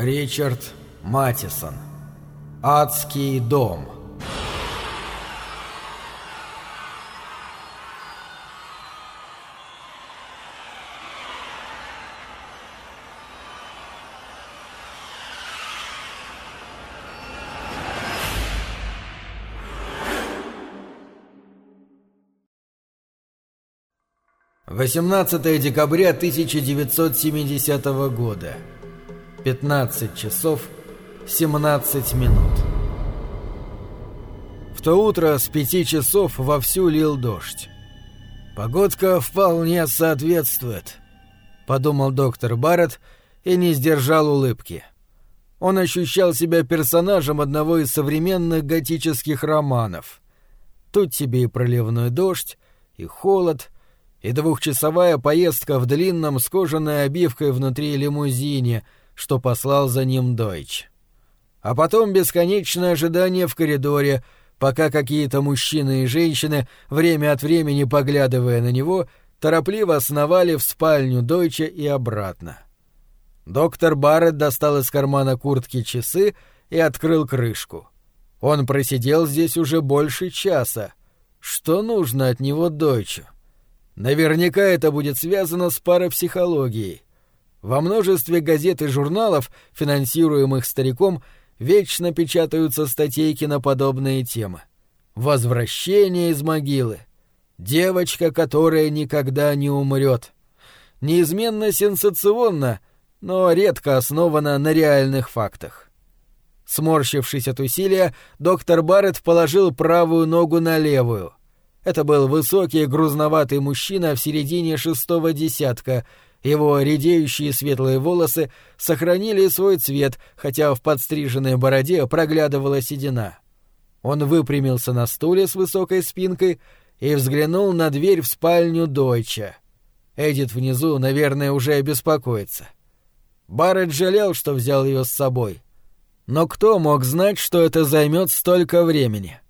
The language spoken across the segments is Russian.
Ричард Матисон. Адский дом. Восемнадцатое декабря 1970 года. 15 часов 17 минут. В то утро с пяти часов вовсю лил дождь. «Погодка вполне соответствует», — подумал доктор Барретт и не сдержал улыбки. Он ощущал себя персонажем одного из современных готических романов. Тут тебе и проливной дождь, и холод, и двухчасовая поездка в длинном с кожаной обивкой внутри лимузине — что послал за ним Дойч. А потом бесконечное ожидание в коридоре, пока какие-то мужчины и женщины, время от времени поглядывая на него, торопливо сновали в спальню Дойча и обратно. Доктор Барретт достал из кармана куртки часы и открыл крышку. Он просидел здесь уже больше часа. Что нужно от него Дойчу? Наверняка это будет связано с парапсихологией. Во множестве газет и журналов, финансируемых стариком, вечно печатаются статейки на подобные темы. «Возвращение из могилы», «Девочка, которая никогда не умрет». Неизменно сенсационно, но редко основана на реальных фактах. Сморщившись от усилия, доктор Барретт положил правую ногу на левую. Это был высокий грузноватый мужчина в середине шестого десятка — его редеющие светлые волосы сохранили свой цвет, хотя в подстриженной бороде проглядывала седина. Он выпрямился на стуле с высокой спинкой и взглянул на дверь в спальню Дойча. Эдит внизу, наверное, уже беспокоится. Барретт жалел, что взял ее с собой. Но кто мог знать, что это займет столько времени?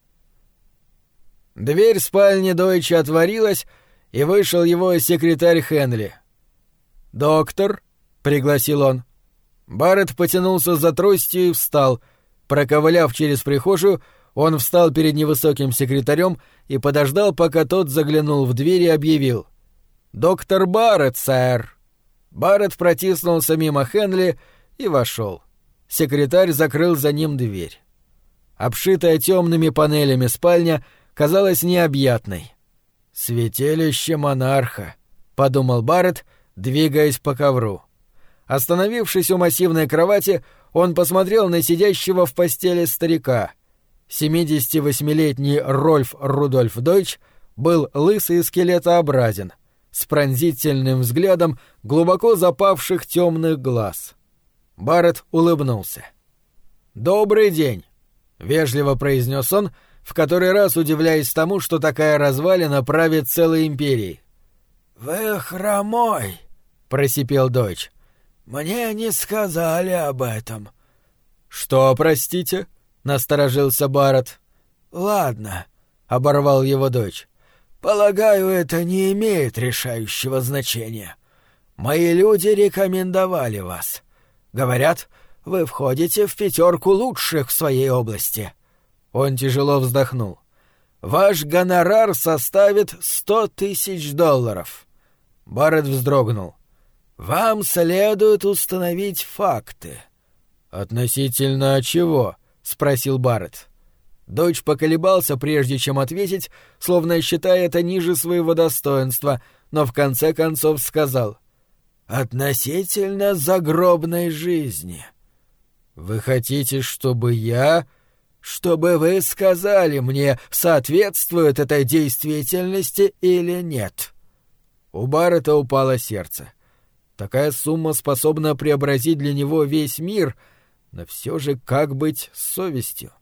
Дверь спальни Дойча отворилась, и вышел его секретарь Хенли. «Доктор?» — пригласил он. Барретт потянулся за тростью и встал. Проковыляв через прихожую, он встал перед невысоким секретарем и подождал, пока тот заглянул в дверь и объявил. «Доктор Барретт, сэр!» Барретт протиснулся мимо Хенли и вошел. Секретарь закрыл за ним дверь. Обшитая темными панелями спальня казалась необъятной. «Святилище монарха», — подумал Барретт, — двигаясь по ковру. Остановившись у массивной кровати, он посмотрел на сидящего в постели старика. 78-летний Рольф Рудольф Дойч был лысый и скелетообразен, с пронзительным взглядом глубоко запавших темных глаз. Барретт улыбнулся. «Добрый день», — вежливо произнес он, в который раз удивляясь тому, что такая развалина правит целой империей. «Вы хромой», просипел дочь. Мне не сказали об этом. Что, простите? насторожился Барретт. Ладно, оборвал его дочь. Полагаю, это не имеет решающего значения. Мои люди рекомендовали вас. Говорят, вы входите в пятерку лучших в своей области. Он тяжело вздохнул. Ваш гонорар составит сто тысяч долларов. Барретт вздрогнул. Вам следует установить факты. Относительно чего? спросил Барретт. Дочь поколебался, прежде чем ответить, словно считая это ниже своего достоинства, но в конце концов сказал: "Относительно загробной жизни. Вы хотите, чтобы я, чтобы вы сказали мне, соответствует этой действительности или нет?" У Баррета упало сердце. Такая сумма способна преобразить для него весь мир, но все же как быть с совестью?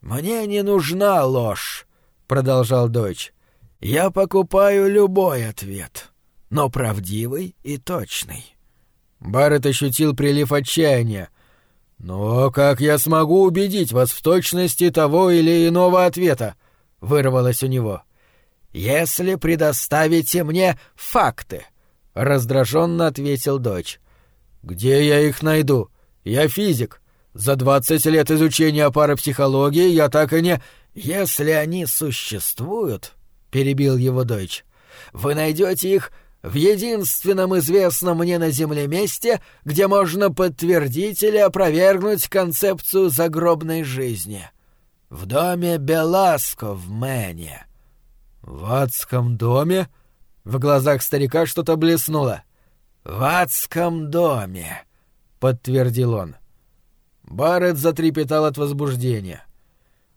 «Мне не нужна ложь», — продолжал дочь. «Я покупаю любой ответ, но правдивый и точный». Барретт ощутил прилив отчаяния. «Но как я смогу убедить вас в точности того или иного ответа?» — вырвалось у него. «Если предоставите мне факты», — раздраженно ответил дочь. «Где я их найду?» Я физик. За двадцать лет изучения парапсихологии я так и не... Если они существуют, — перебил его Дойч, — вы найдете их в единственном известном мне на Земле месте, где можно подтвердить или опровергнуть концепцию загробной жизни. В доме Беласко в Мэне. — В адском доме? В глазах старика что-то блеснуло. — В адском доме, — подтвердил он. Барретт затрепетал от возбуждения.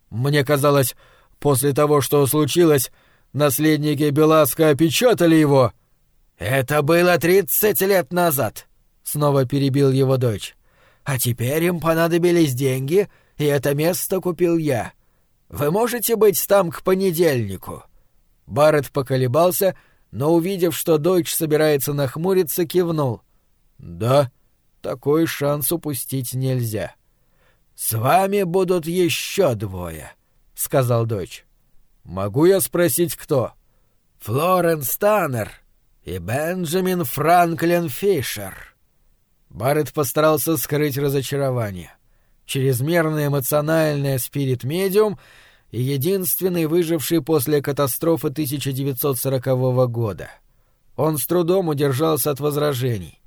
Мне казалось, после того, что случилось, наследники Беласка опечатали его. Это было тридцать лет назад, снова перебил его дочь. А теперь им понадобились деньги, и это место купил я. Вы можете быть там к понедельнику. Барретт поколебался, но увидев, что дочь собирается нахмуриться, кивнул. Да, такой шанс упустить нельзя. «С вами будут еще двое», — сказал дочь. «Могу я спросить, кто?» «Флоренс Таннер и Бенджамин Франклин Фишер». Барретт постарался скрыть разочарование. Чрезмерно эмоциональная спирит-медиум и единственный выживший после катастрофы 1940 года. Он с трудом удержался от возражений.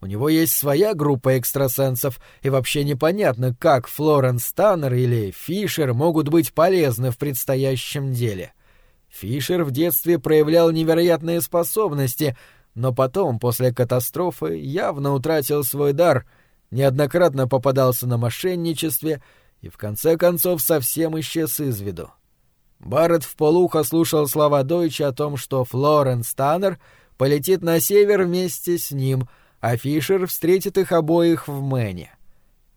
У него есть своя группа экстрасенсов, и вообще непонятно, как Флоренс Таннер или Фишер могут быть полезны в предстоящем деле. Фишер в детстве проявлял невероятные способности, но потом, после катастрофы, явно утратил свой дар, неоднократно попадался на мошенничестве и в конце концов совсем исчез из виду. Барретт вполуха слушал слова Дойча о том, что Флоренс Таннер полетит на север вместе с ним — а Фишер встретит их обоих в Мэне.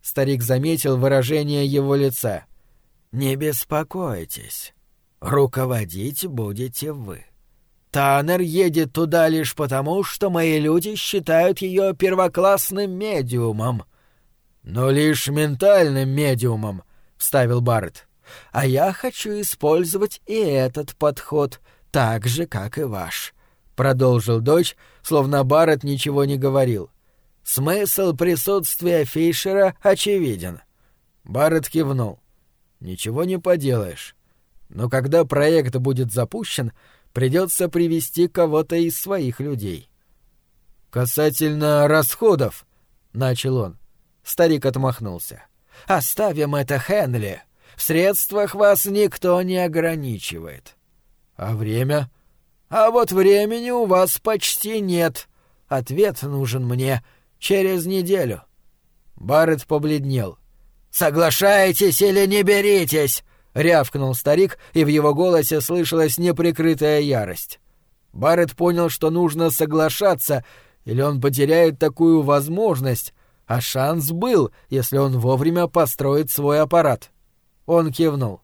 Старик заметил выражение его лица. «Не беспокойтесь. Руководить будете вы. Таннер едет туда лишь потому, что мои люди считают ее первоклассным медиумом». «Но лишь ментальным медиумом», — вставил Барретт. «А я хочу использовать и этот подход, так же, как и ваш. — продолжил дочь, словно Барретт ничего не говорил. «Смысл присутствия Фишера очевиден». Барретт кивнул. «Ничего не поделаешь. Но когда проект будет запущен, придется привести кого-то из своих людей». «Касательно расходов», — начал он. Старик отмахнулся. «Оставим это Хенли. В средствах вас никто не ограничивает». «А время?» А вот времени у вас почти нет. Ответ нужен мне через неделю. Барретт побледнел. Соглашаетесь или не беритесь? рявкнул старик, и в его голосе слышалась неприкрытая ярость. Барретт понял, что нужно соглашаться, или он потеряет такую возможность, а шанс был, если он вовремя построит свой аппарат. Он кивнул.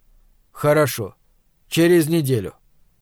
«Хорошо. Через неделю».